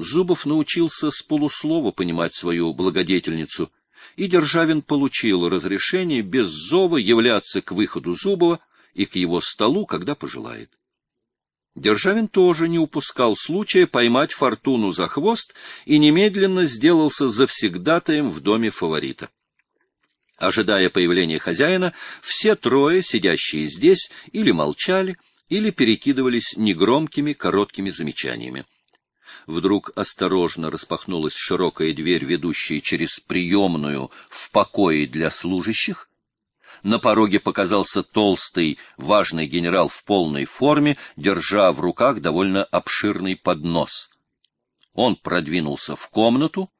Зубов научился с полуслова понимать свою благодетельницу, и Державин получил разрешение без зова являться к выходу Зубова и к его столу, когда пожелает. Державин тоже не упускал случая поймать фортуну за хвост и немедленно сделался завсегдатаем в доме фаворита. Ожидая появления хозяина, все трое, сидящие здесь, или молчали, или перекидывались негромкими короткими замечаниями. Вдруг осторожно распахнулась широкая дверь, ведущая через приемную в покое для служащих. На пороге показался толстый, важный генерал в полной форме, держа в руках довольно обширный поднос. Он продвинулся в комнату,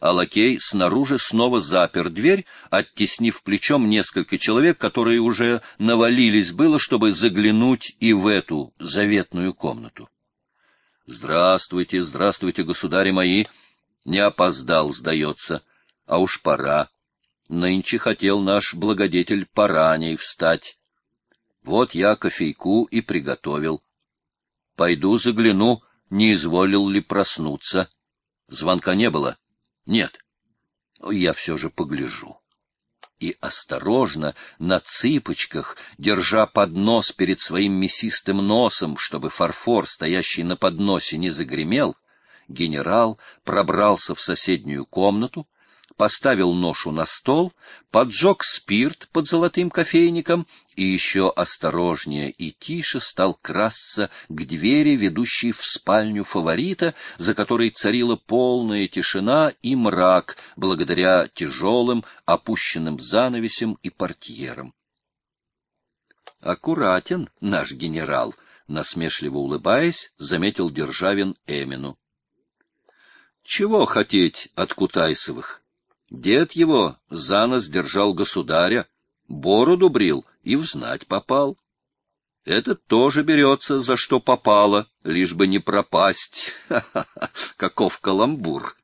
а лакей снаружи снова запер дверь, оттеснив плечом несколько человек, которые уже навалились было, чтобы заглянуть и в эту заветную комнату. Здравствуйте, здравствуйте, государи мои. Не опоздал, сдается. А уж пора. Нынче хотел наш благодетель пораней встать. Вот я кофейку и приготовил. Пойду загляну, не изволил ли проснуться. Звонка не было? Нет. Я все же погляжу и осторожно, на цыпочках, держа поднос перед своим мясистым носом, чтобы фарфор, стоящий на подносе, не загремел, генерал пробрался в соседнюю комнату, поставил ношу на стол, поджег спирт под золотым кофейником и еще осторожнее и тише стал красться к двери, ведущей в спальню фаворита, за которой царила полная тишина и мрак, благодаря тяжелым опущенным занавесям и портьерам. «Аккуратен наш генерал», — насмешливо улыбаясь, заметил Державин Эмину. «Чего хотеть от Кутайсовых? Дед его за нос держал государя, бороду брил и взнать попал. Этот тоже берется, за что попало, лишь бы не пропасть. Ха-ха-ха, каков каламбур!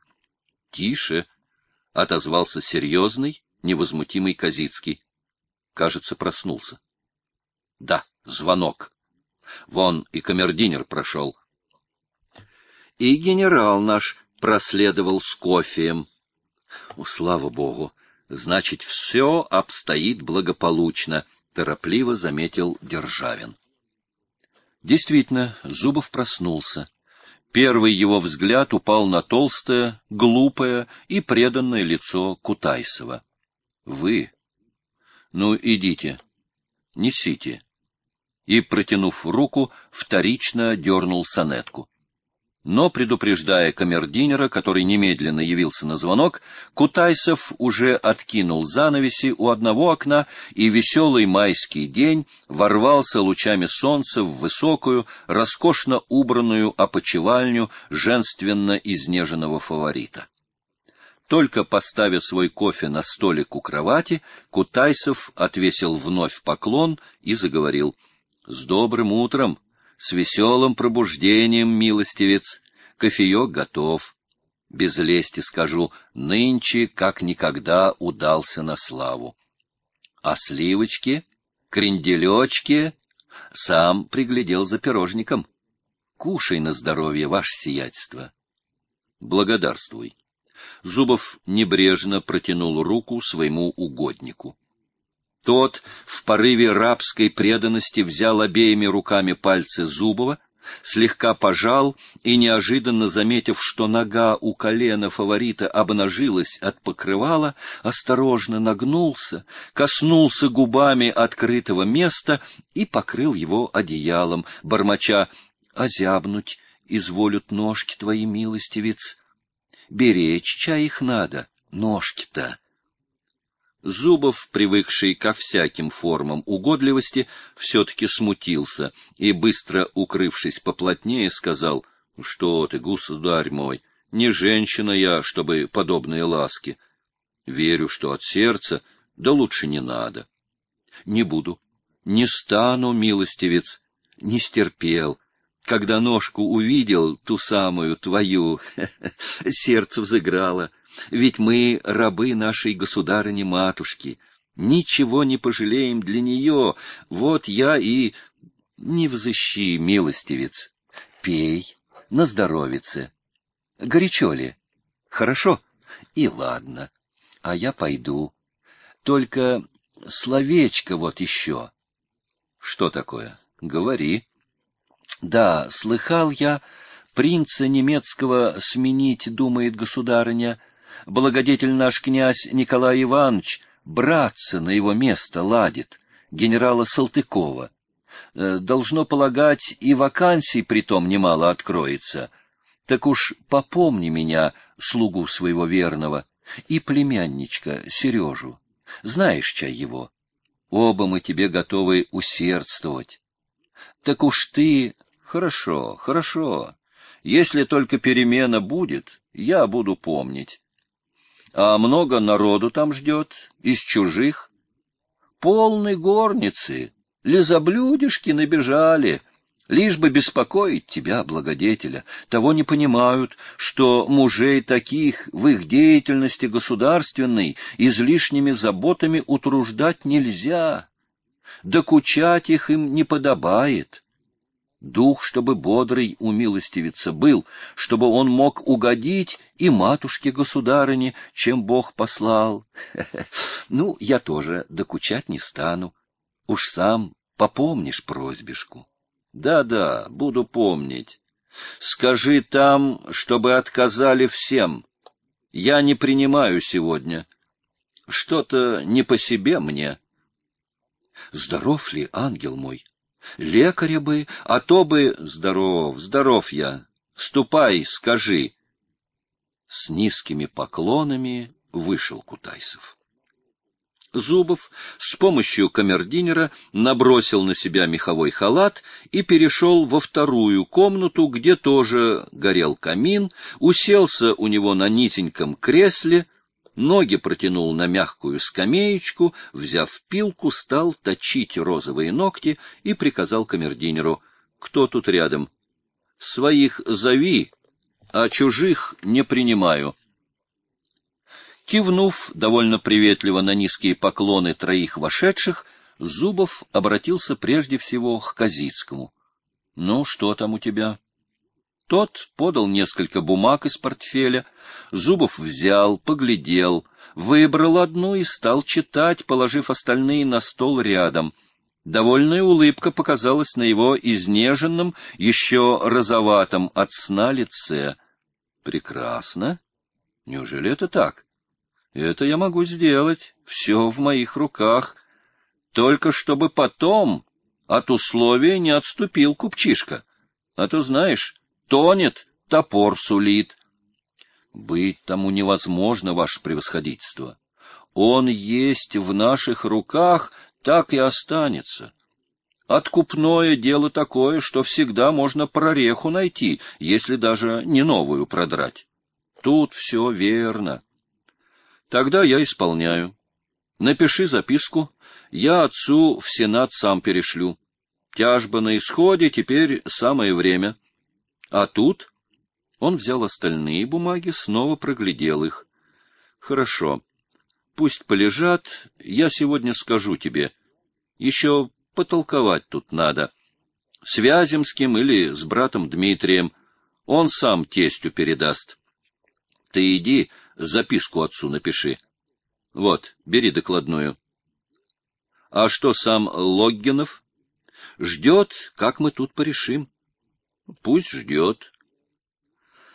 Тише, — отозвался серьезный, невозмутимый Казицкий. Кажется, проснулся. Да, звонок. Вон и камердинер прошел. И генерал наш проследовал с кофеем. О, слава богу! Значит, все обстоит благополучно, — торопливо заметил Державин. Действительно, Зубов проснулся. Первый его взгляд упал на толстое, глупое и преданное лицо Кутайсова. — Вы? Ну, идите, несите. И, протянув руку, вторично дернул сонетку. Но, предупреждая камердинера, который немедленно явился на звонок, Кутайсов уже откинул занавеси у одного окна, и веселый майский день ворвался лучами солнца в высокую, роскошно убранную опочивальню женственно изнеженного фаворита. Только поставив свой кофе на столик у кровати, Кутайсов отвесил вновь поклон и заговорил. — С добрым утром! С веселым пробуждением, милостивец, кофеек готов. Без лести скажу, нынче как никогда удался на славу. А сливочки, кренделечки, сам приглядел за пирожником. Кушай на здоровье, ваше сиятельство. Благодарствуй. Зубов небрежно протянул руку своему угоднику. Тот в порыве рабской преданности взял обеими руками пальцы Зубова, слегка пожал и, неожиданно заметив, что нога у колена фаворита обнажилась от покрывала, осторожно нагнулся, коснулся губами открытого места и покрыл его одеялом, бормоча «Озябнуть изволют ножки твои, милостивец. Беречь чай их надо, ножки-то». Зубов, привыкший ко всяким формам угодливости, все-таки смутился и, быстро укрывшись поплотнее, сказал, «Что ты, государь мой, не женщина я, чтобы подобные ласки. Верю, что от сердца, да лучше не надо. Не буду, не стану, милостивец, не стерпел». Когда ножку увидел, ту самую твою, сердце взыграло — ведь мы рабы нашей государыни-матушки. Ничего не пожалеем для нее. Вот я и... Не взыщи, милостивец. Пей, на здоровице. Горячо ли? Хорошо? И ладно. А я пойду. Только словечко вот еще. Что такое? Говори. Да, слыхал я, принца немецкого сменить думает государыня. Благодетель наш князь Николай Иванович братца на его место ладит, генерала Салтыкова. Э, должно полагать, и вакансий притом немало откроется. Так уж попомни меня, слугу своего верного, и племянничка Сережу. Знаешь, чай его. Оба мы тебе готовы усердствовать. Так уж ты... Хорошо, хорошо. Если только перемена будет, я буду помнить. А много народу там ждет, из чужих. Полной горницы, лизоблюдишки набежали, лишь бы беспокоить тебя, благодетеля. Того не понимают, что мужей таких в их деятельности государственной излишними заботами утруждать нельзя. Докучать их им не подобает. Дух, чтобы бодрый умилостивиться был, чтобы он мог угодить и матушке-государыне, чем Бог послал. Ну, я тоже докучать не стану. Уж сам попомнишь просьбишку. Да-да, буду помнить. Скажи там, чтобы отказали всем. Я не принимаю сегодня. Что-то не по себе мне. Здоров ли, ангел мой? Лекаря бы, а то бы... Здоров, здоров я. Ступай, скажи. С низкими поклонами вышел Кутайсов. Зубов с помощью камердинера набросил на себя меховой халат и перешел во вторую комнату, где тоже горел камин, уселся у него на низеньком кресле, ноги протянул на мягкую скамеечку, взяв пилку, стал точить розовые ногти и приказал камердинеру: "Кто тут рядом? Своих зови, а чужих не принимаю". Кивнув довольно приветливо на низкие поклоны троих вошедших, Зубов обратился прежде всего к Казицкому. — Ну, что там у тебя? Тот подал несколько бумаг из портфеля. Зубов взял, поглядел, выбрал одну и стал читать, положив остальные на стол рядом. Довольная улыбка показалась на его изнеженном, еще розоватом от сна лице. — Прекрасно. Неужели это так? Это я могу сделать. Все в моих руках. Только чтобы потом от условия не отступил купчишка. А то, знаешь, тонет, топор сулит. Быть тому невозможно, ваше превосходительство. Он есть в наших руках, так и останется. Откупное дело такое, что всегда можно прореху найти, если даже не новую продрать. Тут все верно. Тогда я исполняю. Напиши записку, я отцу в Сенат сам перешлю. Тяжба на исходе, теперь самое время. А тут он взял остальные бумаги, снова проглядел их. Хорошо. Пусть полежат, я сегодня скажу тебе. Еще потолковать тут надо. С Вяземским или с братом Дмитрием. Он сам тестю передаст. Ты иди, записку отцу напиши. Вот, бери докладную. А что сам Логгинов? Ждет, как мы тут порешим. Пусть ждет.